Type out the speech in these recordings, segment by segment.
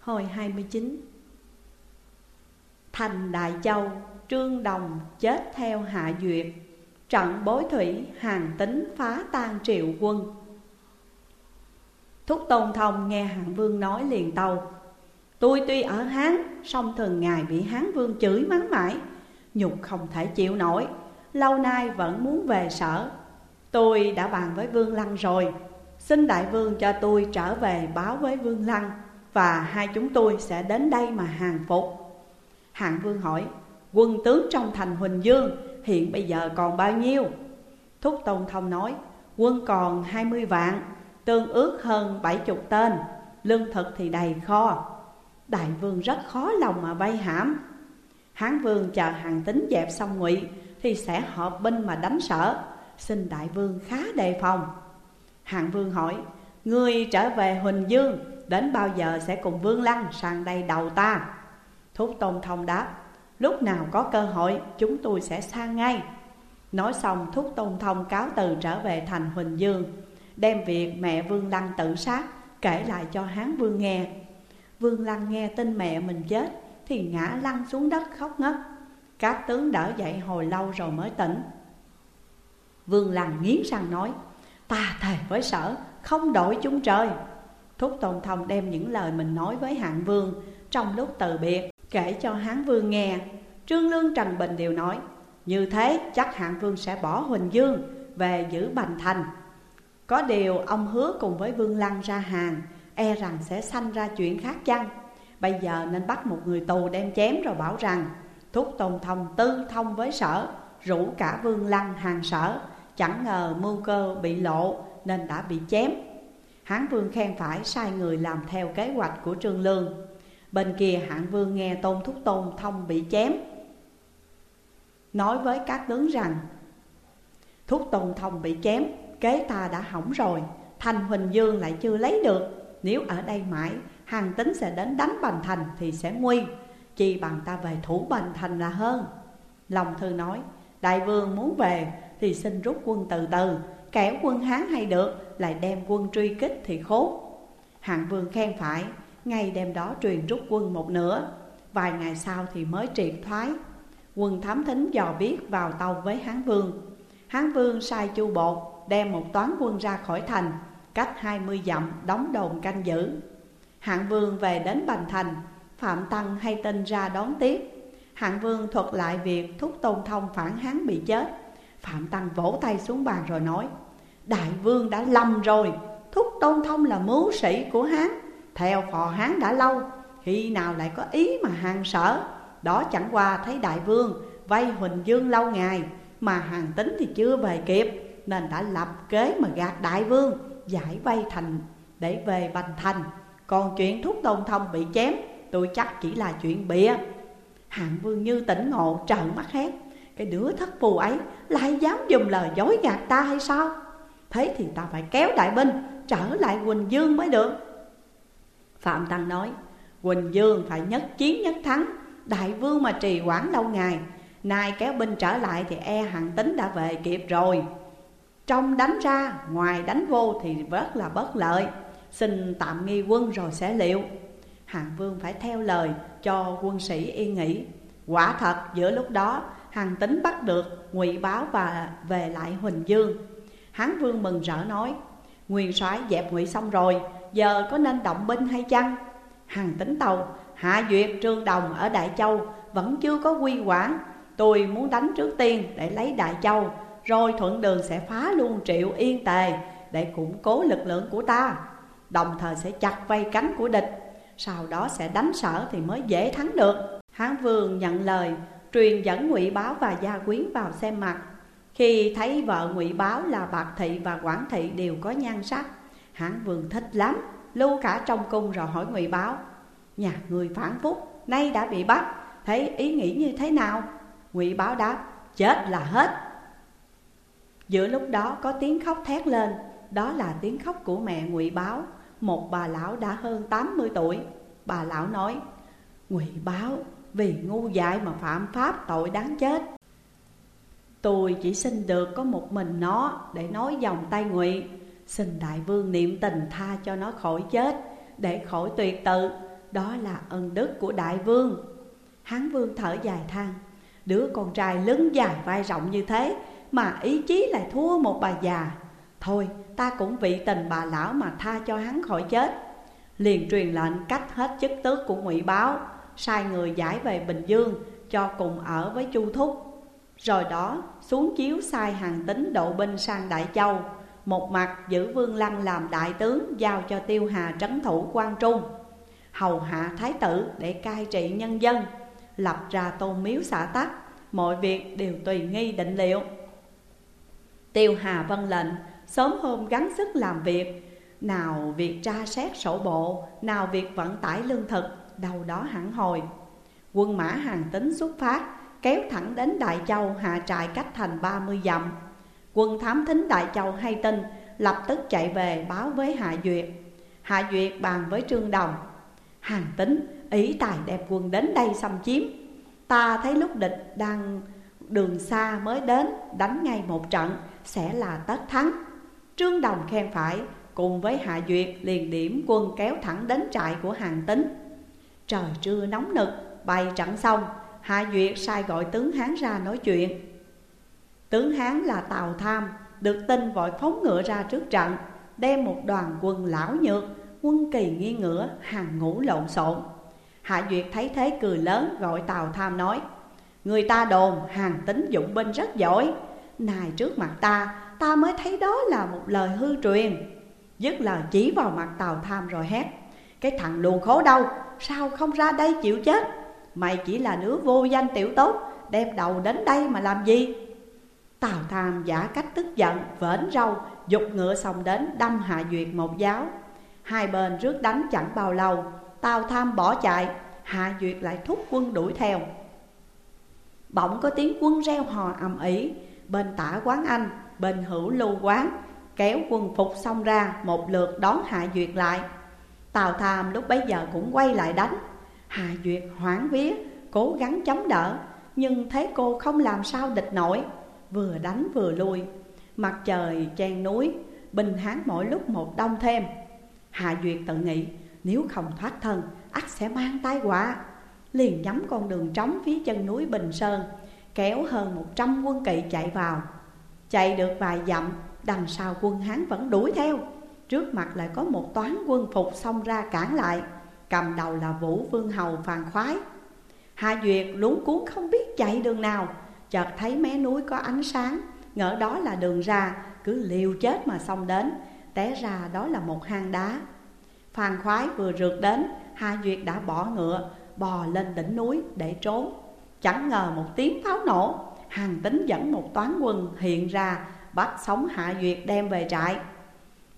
Hồi 29 Thành Đại Châu, Trương Đồng chết theo Hạ Duyệt. Trận bối thủy, hàng tính phá tan triệu quân. Thúc Tôn Thông nghe Hạng Vương nói liền tâu Tôi tuy ở Hán, song thường ngày bị Hán Vương chửi mắng mãi Nhục không thể chịu nổi, lâu nay vẫn muốn về sở. Tôi đã bàn với Vương Lăng rồi. Xin Đại Vương cho tôi trở về báo với Vương Lăng. Và hai chúng tôi sẽ đến đây mà hàng phục. Hạng Vương hỏi, Quân tướng trong thành Huỳnh Dương hiện bây giờ còn bao nhiêu? Thúc Tôn Thông nói, Quân còn 20 vạn, Tương ước hơn 70 tên, Lương thực thì đầy kho. Đại vương rất khó lòng mà vây hãm. Hán vương chờ hàng tính dẹp xong ngụy Thì sẽ họp binh mà đánh sở, Xin đại vương khá đề phòng. Hạng vương hỏi, Ngươi trở về Huỳnh Dương Đến bao giờ sẽ cùng vương lăng sang đây đầu ta? Thúc Tôn Thông đáp, Lúc nào có cơ hội, chúng tôi sẽ sang ngay. Nói xong, Thúc Tôn Thông cáo từ trở về thành Huỳnh Dương, Đem việc mẹ Vương Lăng tự sát, kể lại cho Hán Vương nghe. Vương Lăng nghe tin mẹ mình chết, Thì ngã lăn xuống đất khóc ngất. Các tướng đỡ dậy hồi lâu rồi mới tỉnh. Vương Lăng nghiến răng nói, Ta thề với sở, không đổi chúng trời. Thúc Tôn Thông đem những lời mình nói với Hạng Vương Trong lúc từ biệt, kể cho Hán Vương nghe. Trương Lương, Trần Bình đều nói, Như thế chắc Hạng Vương sẽ bỏ Huỳnh Dương về giữ Bành Thành. Có điều ông hứa cùng với Vương Lăng ra hàng E rằng sẽ sanh ra chuyện khác chăng? Bây giờ nên bắt một người tù đem chém rồi bảo rằng, Thúc Tôn Thông tư thông với sở, Rủ cả Vương Lăng hàng sở. Chẳng ngờ mưu cơ bị lộ nên đã bị chém. Hán Vương khen phải sai người làm theo kế hoạch của Trương Lương. Bên kia, hạng vương nghe tôn thúc tôn thông bị chém. Nói với các tướng rằng, Thúc tôn thông bị chém, Kế ta đã hỏng rồi Thành Huỳnh Dương lại chưa lấy được. Nếu ở đây mãi, Hàng tính sẽ đến đánh Bành Thành thì sẽ nguy Chỉ bằng ta về thủ Bành Thành là hơn. Lòng thư nói, Đại vương muốn về thì xin rút quân từ từ Kẻ quân Hán hay được, Lại đem quân truy kích thì khốn. Hạng vương khen phải Ngày đêm đó truyền rút quân một nửa. Vài ngày sau thì mới triệt thoái. Quân thám thính dò biết vào tàu với Hán Vương. Hán Vương sai chu bột đem một toán quân ra khỏi thành, Cách hai mươi dặm đóng đồn canh giữ. Hạng Vương về đến Bành Thành, Phạm Tăng hay tin ra đón tiếp. Hạng Vương thuật lại việc thúc tôn thông phản Hán bị chết. Phạm Tăng vỗ tay xuống bàn rồi nói, Đại vương đã lầm rồi, Thúc tôn thông là mưu sĩ của Hán, theo phò hán đã lâu, Khi nào lại có ý mà hàng sở? Đó chẳng qua thấy đại vương Vay Huỳnh Dương lâu ngày, Mà hàng tính thì chưa về kịp, Nên đã lập kế mà gạt đại vương, Giải vay thành, để về Bành Thành. Còn chuyện thúc tôn thông bị chém, Tôi chắc chỉ là chuyện bịa. Hạng vương như tỉnh ngộ, trợn mắt hét cái đứa thất phù ấy lại dám dùng lời dối gạt ta hay sao? Thế thì ta phải kéo đại binh trở lại Quỳnh Dương mới được. Phạm Tăng nói Quỳnh Dương phải nhất chiến nhất thắng. Đại vương mà trì quản lâu ngày Nay kéo binh trở lại thì e hạng tính đã về kịp rồi. Trong đánh ra, ngoài đánh vô thì rất là bất lợi. Xin tạm nghi quân rồi sẽ liệu. Hạng vương phải theo lời cho quân sĩ yên nghỉ. Quả thật giữa lúc đó Hằng tính bắt được ngụy báo và về lại Huỳnh Dương. Hán vương mừng rỡ nói, Nguyên soái dẹp ngụy xong rồi, Giờ có nên động binh hay chăng? Hằng tính tàu, Hạ Duyệt, Trương Đồng ở Đại Châu Vẫn chưa có quy quản. Tôi muốn đánh trước tiên để lấy Đại Châu, Rồi thuận đường sẽ phá luôn triệu yên tề Để củng cố lực lượng của ta. Đồng thời sẽ chặt vây cánh của địch, Sau đó sẽ đánh sở thì mới dễ thắng được. Hán Vương nhận lời Truyền dẫn ngụy Báo và Gia Quyến vào xem mặt. Khi thấy vợ ngụy Báo là Bạc Thị và quản Thị đều có nhan sắc Hán vương thích lắm, Lưu cả trong cung rồi hỏi ngụy báo, Nhà người phản phúc, Nay đã bị bắt, Thấy ý nghĩ như thế nào? Ngụy báo đáp, Chết là hết. Giữa lúc đó có tiếng khóc thét lên, Đó là tiếng khóc của mẹ ngụy báo, Một bà lão đã hơn 80 tuổi. Bà lão nói, ngụy báo vì ngu dại mà phạm pháp tội đáng chết. Tôi chỉ xin được có một mình nó để nói dòng tay nguyện Xin đại vương niệm tình tha cho nó khỏi chết, Để khỏi tuyệt tự. Đó là ân đức của đại vương. Hán vương thở dài than, Đứa con trai lớn dài vai rộng như thế Mà ý chí lại thua một bà già. Thôi, ta cũng vị tình bà lão mà tha cho hắn khỏi chết. Liền truyền lệnh cách hết chức tước của ngụy Báo. Sai người giải về Bình Dương cho cùng ở với Chu Thúc. Rồi đó, xuống chiếu sai hàng tính độ binh sang Đại Châu, Một mặt giữ Vương Lăng làm đại tướng Giao cho Tiêu Hà trấn thủ quan Trung. Hầu hạ thái tử để cai trị nhân dân, Lập ra tôn miếu xã tắc, Mọi việc đều tùy nghi định liệu. Tiêu Hà vân lệnh, Sớm hôm gắng sức làm việc, Nào việc tra xét sổ bộ, Nào việc vận tải lương thực đầu đó hẳn hồi. Quân mã hàng tính xuất phát, Kéo thẳng đến Đại Châu, hạ trại cách thành 30 dặm. Quân thám thính Đại Châu hay tin, Lập tức chạy về báo với Hạ Duyệt. Hạ Duyệt bàn với Trương Đồng. Hàng tính ý tài đẹp quân đến đây xâm chiếm. Ta thấy lúc địch đang đường xa mới đến, Đánh ngay một trận, sẽ là tất thắng. Trương Đồng khen phải, Cùng với Hạ Duyệt liền điểm quân kéo thẳng đến trại của hàng tính Trời trưa nóng nực bày trận xong Hạ Duyệt sai gọi tướng Hán ra nói chuyện. Tướng Hán là Tào Tham, Được tin vội phóng ngựa ra trước trận, Đem một đoàn quân lão nhược, Quân kỳ nghi ngựa, hàng ngũ lộn xộn. Hạ Duyệt thấy thế cười lớn, gọi Tào Tham nói, Người ta đồn hàng tính dụng binh rất giỏi Này trước mặt ta Ta mới thấy đó là một lời hư truyền. Dứt lời chỉ vào mặt Tào Tham rồi hét, Cái thằng luồn khố đâu Sao không ra đây chịu chết? Mày chỉ là đứa vô danh tiểu tốt Đem đầu đến đây mà làm gì? Tào Tham giả cách tức giận Vễn râu, Dục ngựa xong đến đâm Hạ Duyệt một giáo. Hai bên rước đánh chẳng bao lâu, Tào Tham bỏ chạy, Hạ Duyệt lại thúc quân đuổi theo. Bỗng có tiếng quân reo hò ầm ĩ, Bên tả quán anh, Bên hữu lưu quán, Kéo quân phục xong ra, Một lượt đón Hạ Duyệt lại. Tào Tham lúc bấy giờ cũng quay lại đánh. Hà Duyệt hoảng vía, Cố gắng chống đỡ, Nhưng thấy cô không làm sao địch nổi, Vừa đánh vừa lui. Mặt trời chen núi, Bình hán mỗi lúc một đông thêm. Hạ Duyệt tự nghĩ, Nếu không thoát thân, ắt sẽ mang tai họa. Liền nhắm con đường trống phía chân núi Bình Sơn, Kéo hơn một trăm quân kỵ chạy vào. Chạy được vài dặm, Đằng sau quân Hán vẫn đuổi theo. Trước mặt lại có một toán quân phục xông ra cản lại, Cầm đầu là Vũ Vương Hầu Phàn Khoái. Hạ Duyệt lún cuốn không biết chạy đường nào, Chợt thấy mé núi có ánh sáng, Ngỡ đó là đường ra, Cứ liều chết mà xông đến, Té ra đó là một hang đá. Phàn Khoái vừa rượt đến, Hạ Duyệt đã bỏ ngựa, Bò lên đỉnh núi để trốn. Chẳng ngờ một tiếng pháo nổ, Hàng tính dẫn một toán quân hiện ra, Bắt sống Hạ Duyệt đem về trại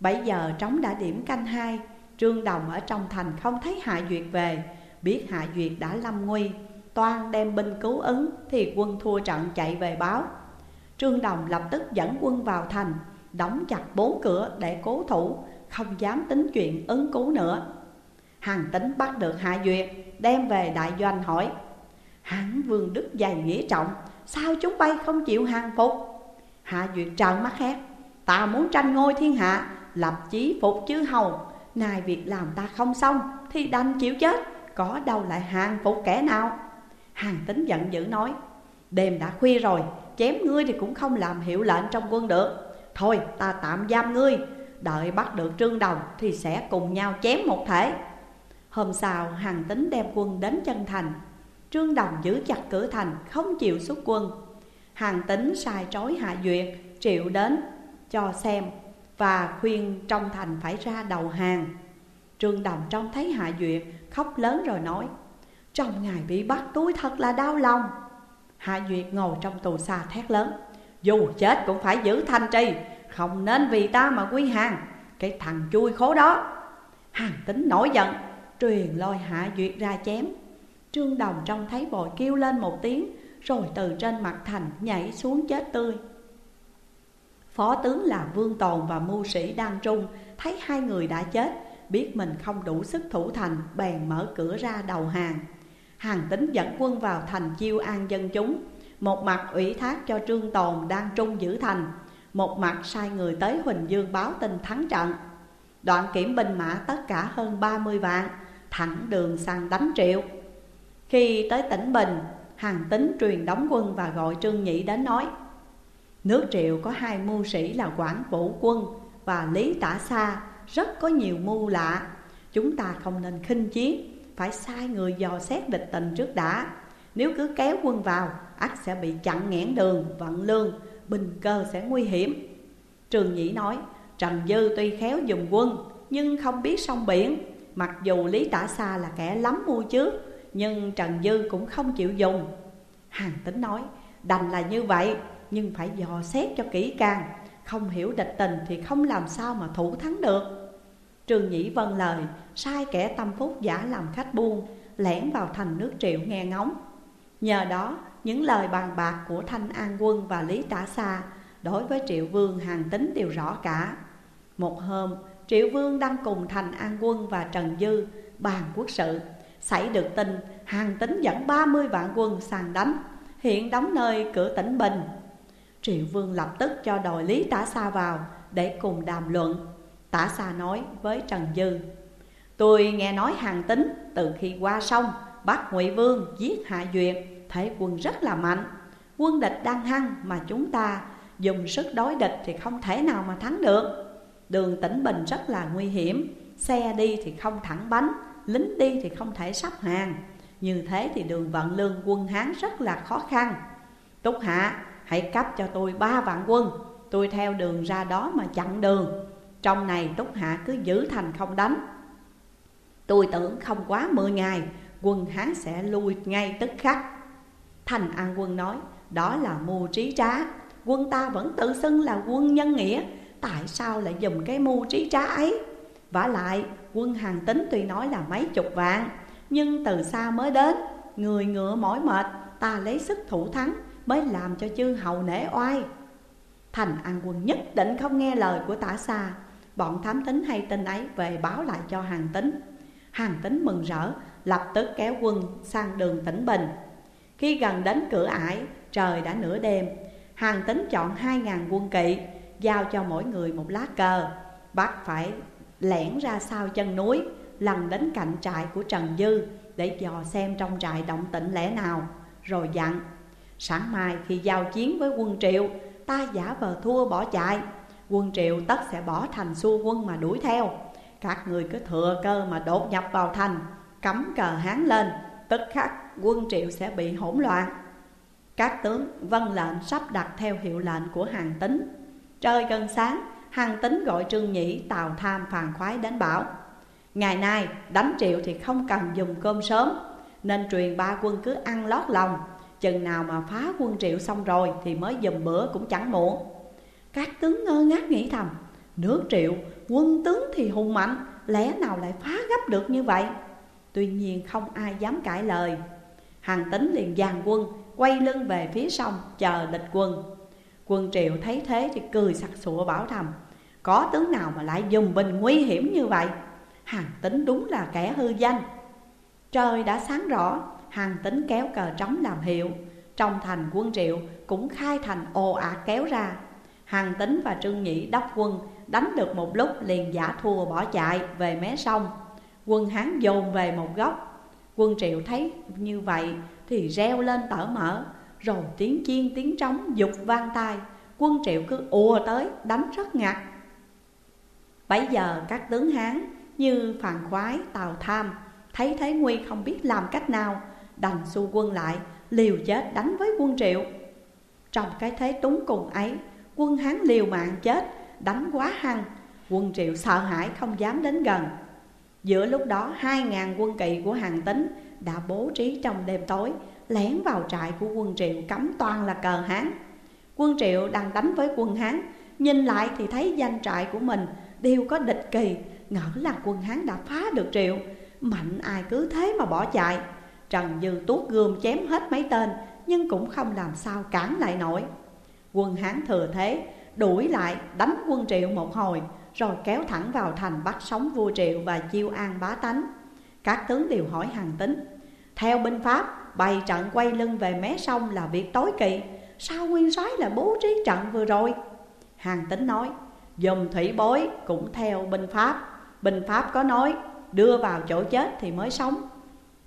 bảy giờ trống đã điểm canh hai, Trương Đồng ở trong thành không thấy Hạ Duyệt về. Biết Hạ Duyệt đã lâm nguy, Toan đem binh cứu ứng Thì quân thua trận chạy về báo. Trương Đồng lập tức dẫn quân vào thành, Đóng chặt bốn cửa để cố thủ, Không dám tính chuyện ứng cứu nữa. Hàng tính bắt được Hạ Duyệt, Đem về đại doanh hỏi hắn vương đức dày nghĩa trọng, Sao chúng bay không chịu hàng phục? Hạ Duyệt trợn mắt hét, Ta muốn tranh ngôi thiên hạ Lập chí phục chứ hầu. Nay việc làm ta không xong, Thì đành chịu chết. Có đâu lại hàng phục kẻ nào? Hàng tính giận dữ nói, Đêm đã khuya rồi, Chém ngươi thì cũng không làm hiệu lệnh trong quân được. Thôi, ta tạm giam ngươi. Đợi bắt được trương đồng Thì sẽ cùng nhau chém một thể. Hôm sau, hàng tính đem quân đến chân thành. Trương Đồng giữ chặt cửa thành, không chịu xuất quân. Hàng tính sai trói Hạ Duyệt, triệu đến cho xem và khuyên trong thành phải ra đầu hàng. Trương Đồng trông thấy Hạ Duyệt, khóc lớn rồi nói, Trong ngày bị bắt túi thật là đau lòng. Hạ Duyệt ngồi trong tù xa thét lớn, Dù chết cũng phải giữ thanh trì, Không nên vì ta mà quy hàng. Cái thằng chui khố đó. Hàng tính nổi giận, Truyền lôi Hạ Duyệt ra chém. Trương Đồng trông thấy bội kêu lên một tiếng, Rồi từ trên mặt thành nhảy xuống chết tươi. Phó tướng là Vương Tồn và mưu sĩ Đan Trung Thấy hai người đã chết Biết mình không đủ sức thủ thành Bèn mở cửa ra đầu hàng. Hàng tính dẫn quân vào thành chiêu an dân chúng. Một mặt ủy thác cho Trương Tồn Đan Trung giữ thành Một mặt sai người tới Huỳnh Dương báo tin thắng trận. Đoạn kiểm binh mã tất cả hơn 30 vạn thẳng đường sang đánh triệu. Khi tới tỉnh Bình, hàng tính truyền đóng quân và gọi Trương Nhị đến nói Nước triệu có hai mưu sĩ là Quảng Vũ Quân và Lý Tả Sa. Rất có nhiều mưu lạ. Chúng ta không nên khinh chiến Phải sai người dò xét địch tình trước đã. Nếu cứ kéo quân vào ắt sẽ bị chặn nghẽn đường, vận lương Bình cơ sẽ nguy hiểm. Trường Nhĩ nói Trần Dư tuy khéo dùng quân Nhưng không biết sông biển Mặc dù Lý Tả Sa là kẻ lắm mua trước Nhưng Trần Dư cũng không chịu dùng. Hàng tính nói Đành là như vậy. Nhưng phải dò xét cho kỹ càng. Không hiểu địch tình thì không làm sao mà thủ thắng được. Trương Nhĩ vâng lời, Sai kẻ tâm phúc giả làm khách buôn, Lẻn vào thành nước triệu nghe ngóng. Nhờ đó, những lời bàn bạc của Thanh An Quân và Lý Tả Sa Đối với Triệu Vương hàng tính đều rõ cả. Một hôm, Triệu Vương đang cùng Thành An Quân và Trần Dư bàn quốc sự. Xảy được tin, hàng tính dẫn 30 vạn quân sang đánh. Hiện đóng nơi cửa tỉnh Bình. Triệu Vương lập tức cho đòi Lý Tả Sa vào để cùng đàm luận. Tả Sa nói với Trần Dư, Tôi nghe nói hàng tính từ khi qua sông, bắt Ngụy Vương giết Hạ Duyệt Thế quân rất là mạnh. Quân địch đang hăng mà chúng ta dùng sức đối địch thì không thể nào mà thắng được. Đường tỉnh Bình rất là nguy hiểm, Xe đi thì không thẳng bánh, Lính đi thì không thể sắp hàng. Như thế thì đường vận lương quân Hán rất là khó khăn. Túc Hạ hãy cấp cho tôi ba vạn quân. Tôi theo đường ra đó mà chặn đường. Trong này Túc Hạ cứ giữ thành không đánh. Tôi tưởng không quá 10 ngày, Quân Hán sẽ lui ngay tức khắc. Thành An Quân nói, Đó là mưu trí trá. Quân ta vẫn tự xưng là quân nhân nghĩa. Tại sao lại dùng cái mưu trí trá ấy? Vả lại, quân hàng tính tuy nói là mấy chục vạn, Nhưng từ xa mới đến, Người ngựa mỏi mệt, Ta lấy sức thủ thắng. Mới làm cho chư hầu nể oai. Thành An Quân nhất định không nghe lời của tả xa Bọn thám tính hay tin ấy về báo lại cho hàng tính. Hàng tính mừng rỡ, Lập tức kéo quân sang đường tỉnh Bình. Khi gần đến cửa ải, Trời đã nửa đêm. Hàng tính chọn hai ngàn quân kỵ, Giao cho mỗi người một lá cờ. Bắt phải lẻn ra sau chân núi Lần đến cạnh trại của Trần Dư Để dò xem trong trại động tĩnh lẽ nào, Rồi dặn Sáng mai khi giao chiến với quân triệu Ta giả vờ thua bỏ chạy. Quân triệu tất sẽ bỏ thành xua quân mà đuổi theo. Các người cứ thừa cơ mà đột nhập vào thành, Cắm cờ hán lên, Tức khắc quân triệu sẽ bị hỗn loạn. Các tướng vân lệnh sắp đặt theo hiệu lệnh của hàng tính Trời gần sáng, Hàng tính gọi Trương Nhĩ Tào Tham phàn khoái đến bảo, Ngày nay, đánh triệu thì không cần dùng cơm sớm, Nên truyền ba quân cứ ăn lót lòng. Chừng nào mà phá quân triệu xong rồi Thì mới dùm bữa cũng chẳng muộn. Các tướng ngơ ngác nghĩ thầm, Nước triệu, quân tướng thì hùng mạnh, Lẽ nào lại phá gấp được như vậy? Tuy nhiên không ai dám cãi lời. Hàng tính liền dàn quân, Quay lưng về phía sông chờ địch quân. Quân triệu thấy thế thì cười sặc sụa bảo thầm, Có tướng nào mà lại dùng bình nguy hiểm như vậy? Hàng tính đúng là kẻ hư danh. Trời đã sáng rõ Hàng tính kéo cờ trống làm hiệu. Trong thành quân triệu cũng khai thành ồ ạt kéo ra. Hàng tính và Trương Nhĩ đốc quân Đánh được một lúc liền giả thua bỏ chạy về mé sông. Quân Hán dồn về một góc. Quân Triệu thấy như vậy thì reo lên tở mở. Rồi tiếng chiên tiếng trống dục vang tai. Quân Triệu cứ ùa tới đánh rất ngặt. Bấy giờ các tướng Hán như Phàn Khoái, Tào Tham Thấy thế nguy không biết làm cách nào Đành xu quân lại, liều chết đánh với quân Triệu. Trong cái thế túng cùng ấy, Quân Hán liều mạng chết, đánh quá hăng, Quân Triệu sợ hãi không dám đến gần. Giữa lúc đó, hai ngàn quân kỵ của hàng tính đã bố trí trong đêm tối, Lén vào trại của quân Triệu cắm toàn là cờ Hán. Quân Triệu đang đánh với quân Hán, Nhìn lại thì thấy danh trại của mình đều có địch kỳ, Ngỡ là quân Hán đã phá được Triệu. Mạnh ai cứ thế mà bỏ chạy. Trần Dư tuốt gươm chém hết mấy tên, Nhưng cũng không làm sao cản lại nổi. Quân Hán thừa thế, Đuổi lại, đánh quân Triệu một hồi, Rồi kéo thẳng vào thành bắt sống vua Triệu và chiêu an bá tánh. Các tướng đều hỏi hàng tính Theo binh pháp, bày trận quay lưng về mé sông là việc tối kỵ, Sao nguyên soái là bố trí trận vừa rồi? Hàng tính nói Dùm thủy bối cũng theo binh pháp. Binh pháp có nói, Đưa vào chỗ chết thì mới sống.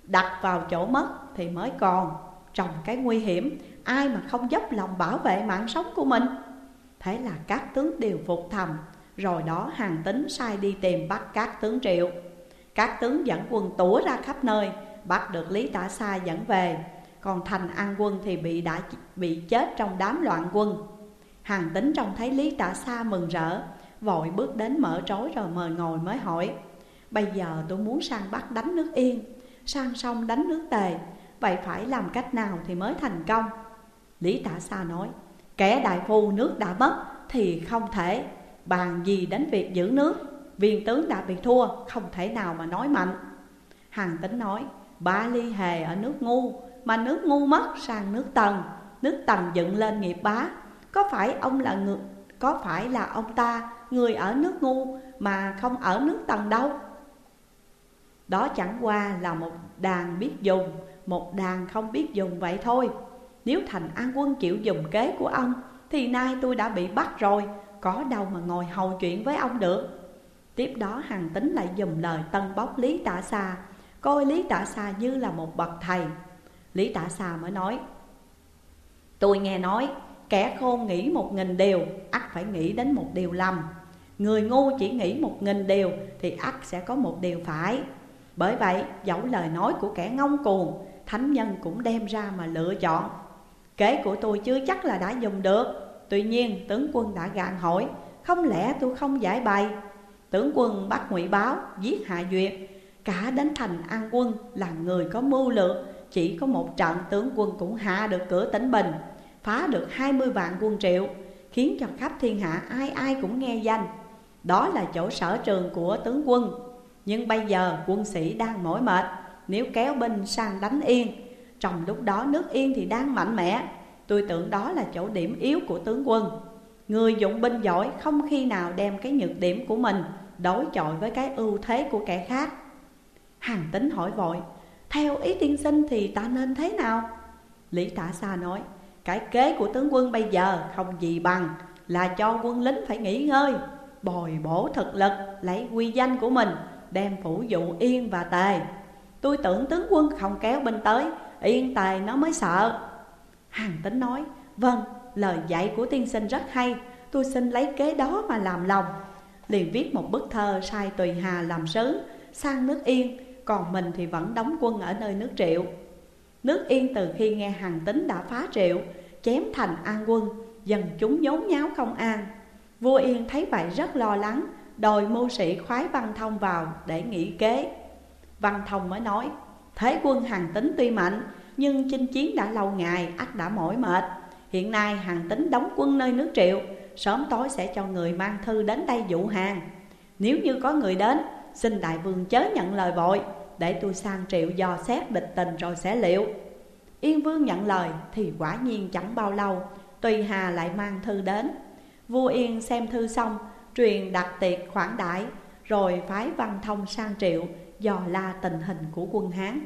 Đặt vào chỗ mất thì mới còn Trong cái nguy hiểm. Ai mà không dốc lòng bảo vệ mạng sống của mình? Thế là các tướng đều phục thầm. Rồi đó hàng tính sai đi tìm bắt các tướng triệu. Các tướng dẫn quân tủa ra khắp nơi, Bắt được Lý Tả Sa dẫn về. Còn Thành An quân thì bị đã bị chết trong đám loạn quân. Hàng tính trông thấy Lý Tả Sa mừng rỡ, Vội bước đến mở trối rồi mời ngồi mới hỏi, Bây giờ tôi muốn sang Bắc đánh nước Yên. Sang sông đánh nước Tề, Vậy phải làm cách nào thì mới thành công? Lý Tả Sa nói, Kẻ đại phu nước đã mất thì không thể, Bàn gì đến việc giữ nước, Viên tướng đã bị thua, không thể nào mà nói mạnh. Hàng tính nói, Ba ly hề ở nước ngu, Mà nước ngu mất sang nước tần Nước tần dựng lên nghiệp bá. Có phải ông là người Có phải là ông ta, Người ở nước ngu Mà không ở nước tần đâu? Đó chẳng qua là một đàn biết dùng, Một đàn không biết dùng vậy thôi. Nếu thành an quân chịu dùng kế của ông, Thì nay tôi đã bị bắt rồi, Có đâu mà ngồi hầu chuyện với ông được. Tiếp đó hàng tính lại dùng lời tân bốc Lý Tạ Sa, Coi Lý Tạ Sa như là một bậc thầy. Lý Tạ Sa mới nói, Tôi nghe nói, kẻ khôn nghĩ một nghìn điều, ắt phải nghĩ đến một điều lầm. Người ngu chỉ nghĩ một nghìn điều, thì ắt sẽ có một điều phải. Bởi vậy, dẫu lời nói của kẻ ngông cuồng, Thánh nhân cũng đem ra mà lựa chọn. Kế của tôi chưa chắc là đã dùng được. Tuy nhiên, tướng quân đã gạn hỏi, Không lẽ tôi không giải bày? Tướng quân bắt ngụy báo, giết hạ duyệt. Cả đến thành an quân là người có mưu lược, Chỉ có một trận tướng quân cũng hạ được cửa tỉnh Bình, Phá được 20 vạn quân triệu, Khiến cho khắp thiên hạ ai ai cũng nghe danh. Đó là chỗ sở trường của tướng quân. Nhưng bây giờ quân sĩ đang mỏi mệt, Nếu kéo binh sang đánh yên. Trong lúc đó nước yên thì đang mạnh mẽ. Tôi tưởng đó là chỗ điểm yếu của tướng quân. Người dụng binh giỏi không khi nào đem cái nhược điểm của mình Đối chọi với cái ưu thế của kẻ khác. Hàng tính hỏi vội, Theo ý tiên sinh thì ta nên thế nào? Lý Tả Sa nói, Cái kế của tướng quân bây giờ không gì bằng Là cho quân lính phải nghỉ ngơi, Bồi bổ thực lực, lấy quy danh của mình Đem phủ dụ yên và tề. Tôi tưởng tướng quân không kéo binh tới, Yên tề nó mới sợ. Hằng tính nói Vâng lời dạy của tiên sinh rất hay, Tôi xin lấy kế đó mà làm lòng. Liền viết một bức thơ sai Tùy Hà làm sứ, Sang nước Yên, còn mình thì vẫn đóng quân ở nơi nước triệu. Nước yên từ khi nghe Hằng tính đã phá triệu, Chém thành an quân Dần chúng nhốn nháo không an. Vua Yên thấy vậy rất lo lắng Đòi mưu sĩ khoái Văn Thông vào để nghĩ kế. Văn Thông mới nói, Thế quân hàng tính tuy mạnh, Nhưng chinh chiến đã lâu ngày ắt đã mỏi mệt. Hiện nay hàng tính đóng quân nơi nước triệu, Sớm tối sẽ cho người mang thư đến đây dụ hàng. Nếu như có người đến, Xin đại vương chớ nhận lời vội, Để tôi sang triệu dò xét địch tình rồi sẽ liệu. Yên vương nhận lời thì quả nhiên chẳng bao lâu, Tùy Hà lại mang thư đến. Vua Yên xem thư xong Truyền đặt tiệc khoản đãi, Rồi phái văn thông sang triệu Dò la tình hình của quân Hán.